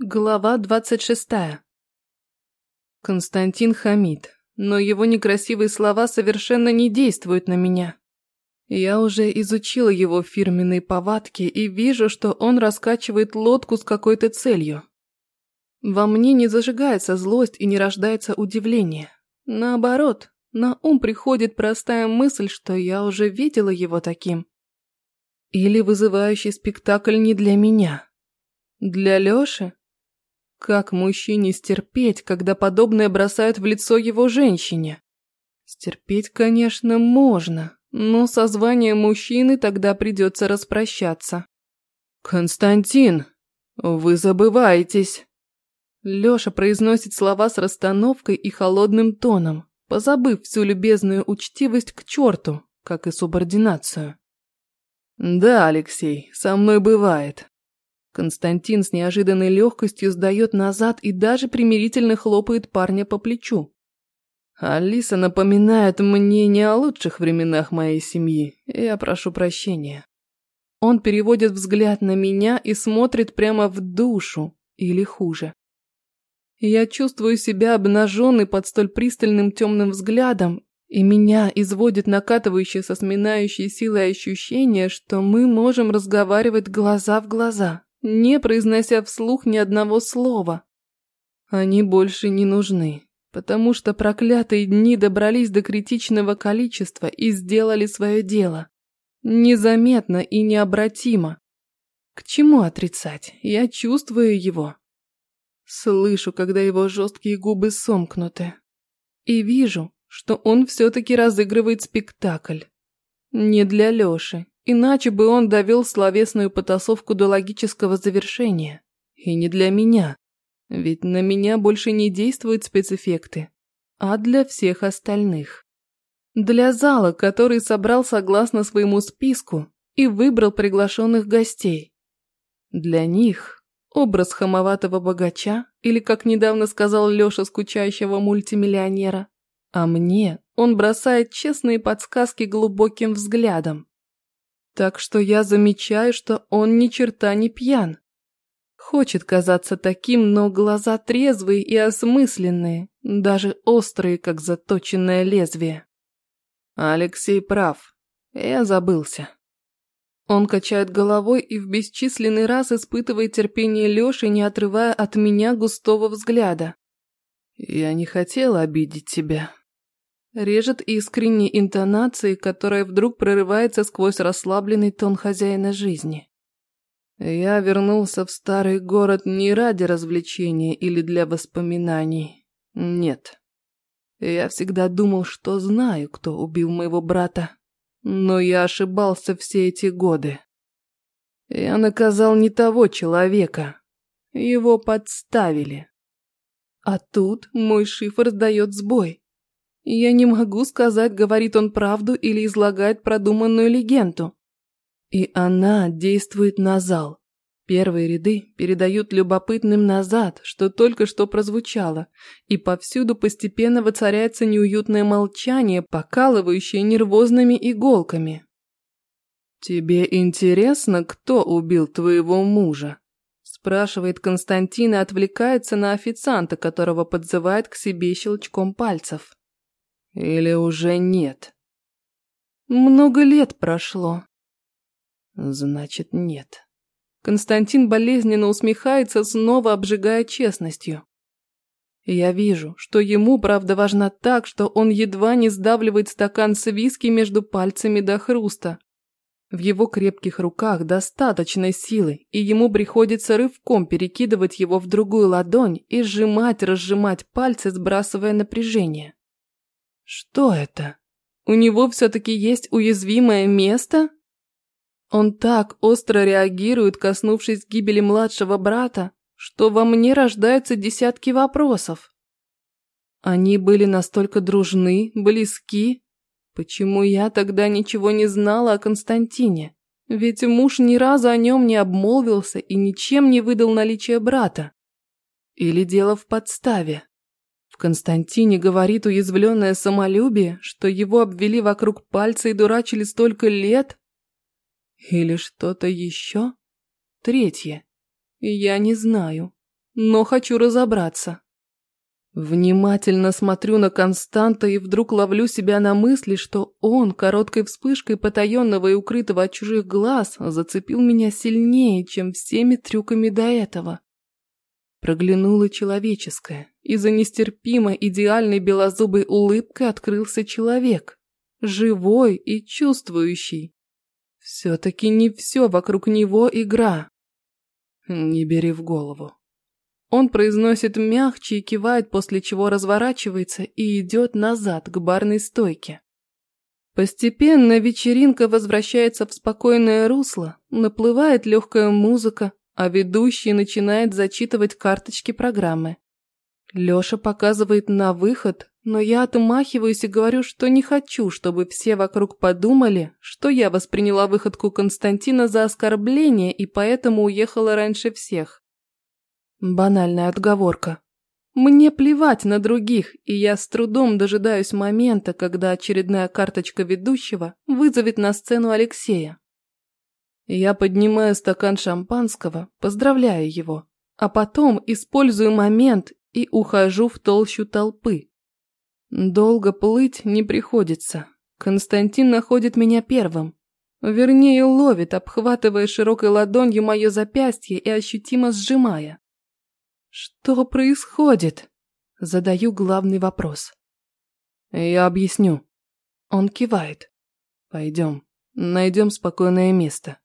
Глава двадцать шестая. Константин хамит, но его некрасивые слова совершенно не действуют на меня. Я уже изучила его фирменные повадки и вижу, что он раскачивает лодку с какой-то целью. Во мне не зажигается злость и не рождается удивление. Наоборот, на ум приходит простая мысль, что я уже видела его таким. Или вызывающий спектакль не для меня. Для Лёши? Как мужчине стерпеть, когда подобное бросают в лицо его женщине? Стерпеть, конечно, можно, но со званием мужчины тогда придется распрощаться. «Константин, вы забываетесь!» Лёша произносит слова с расстановкой и холодным тоном, позабыв всю любезную учтивость к черту, как и субординацию. «Да, Алексей, со мной бывает. Константин с неожиданной легкостью сдает назад и даже примирительно хлопает парня по плечу. Алиса напоминает мне не о лучших временах моей семьи. Я прошу прощения. Он переводит взгляд на меня и смотрит прямо в душу, или хуже. Я чувствую себя обнаженной под столь пристальным темным взглядом, и меня изводит накатывающее со сминающей силой ощущение, что мы можем разговаривать глаза в глаза не произнося вслух ни одного слова. Они больше не нужны, потому что проклятые дни добрались до критичного количества и сделали свое дело. Незаметно и необратимо. К чему отрицать? Я чувствую его. Слышу, когда его жесткие губы сомкнуты. И вижу, что он все-таки разыгрывает спектакль. Не для Леши, Иначе бы он довел словесную потасовку до логического завершения. И не для меня. Ведь на меня больше не действуют спецэффекты, а для всех остальных. Для зала, который собрал согласно своему списку и выбрал приглашенных гостей. Для них образ хамоватого богача, или, как недавно сказал Леша, скучающего мультимиллионера, а мне он бросает честные подсказки глубоким взглядом. Так что я замечаю, что он ни черта не пьян. Хочет казаться таким, но глаза трезвые и осмысленные, даже острые, как заточенное лезвие. Алексей прав. Я забылся. Он качает головой и в бесчисленный раз испытывает терпение Лёши, не отрывая от меня густого взгляда. Я не хотела обидеть тебя. Режет искренней интонацией, которая вдруг прорывается сквозь расслабленный тон хозяина жизни. Я вернулся в старый город не ради развлечения или для воспоминаний. Нет. Я всегда думал, что знаю, кто убил моего брата. Но я ошибался все эти годы. Я наказал не того человека. Его подставили. А тут мой шифр сдает сбой. Я не могу сказать, говорит он правду или излагает продуманную легенду. И она действует на зал. Первые ряды передают любопытным назад, что только что прозвучало, и повсюду постепенно воцаряется неуютное молчание, покалывающее нервозными иголками. «Тебе интересно, кто убил твоего мужа?» спрашивает Константин и отвлекается на официанта, которого подзывает к себе щелчком пальцев. Или уже нет? Много лет прошло. Значит, нет. Константин болезненно усмехается, снова обжигая честностью. Я вижу, что ему правда важна так, что он едва не сдавливает стакан с виски между пальцами до хруста. В его крепких руках достаточной силы, и ему приходится рывком перекидывать его в другую ладонь и сжимать-разжимать пальцы, сбрасывая напряжение. Что это? У него все-таки есть уязвимое место? Он так остро реагирует, коснувшись гибели младшего брата, что во мне рождаются десятки вопросов. Они были настолько дружны, близки. Почему я тогда ничего не знала о Константине? Ведь муж ни разу о нем не обмолвился и ничем не выдал наличие брата. Или дело в подставе? Константине говорит уязвленное самолюбие, что его обвели вокруг пальца и дурачили столько лет? Или что-то еще? Третье. Я не знаю. но хочу разобраться. Внимательно смотрю на Константа и вдруг ловлю себя на мысли, что он короткой вспышкой потаенного и укрытого от чужих глаз зацепил меня сильнее, чем всеми трюками до этого. Проглянуло человеческое, и за нестерпимо идеальной белозубой улыбкой открылся человек, живой и чувствующий. Все-таки не все вокруг него игра. Не бери в голову. Он произносит мягче и кивает, после чего разворачивается и идет назад к барной стойке. Постепенно вечеринка возвращается в спокойное русло, наплывает легкая музыка, а ведущий начинает зачитывать карточки программы. Лёша показывает на выход, но я отмахиваюсь и говорю, что не хочу, чтобы все вокруг подумали, что я восприняла выходку Константина за оскорбление и поэтому уехала раньше всех. Банальная отговорка. Мне плевать на других, и я с трудом дожидаюсь момента, когда очередная карточка ведущего вызовет на сцену Алексея. Я поднимаю стакан шампанского, поздравляю его, а потом использую момент и ухожу в толщу толпы. Долго плыть не приходится. Константин находит меня первым. Вернее, ловит, обхватывая широкой ладонью мое запястье и ощутимо сжимая. «Что происходит?» Задаю главный вопрос. «Я объясню». Он кивает. «Пойдем, найдем спокойное место.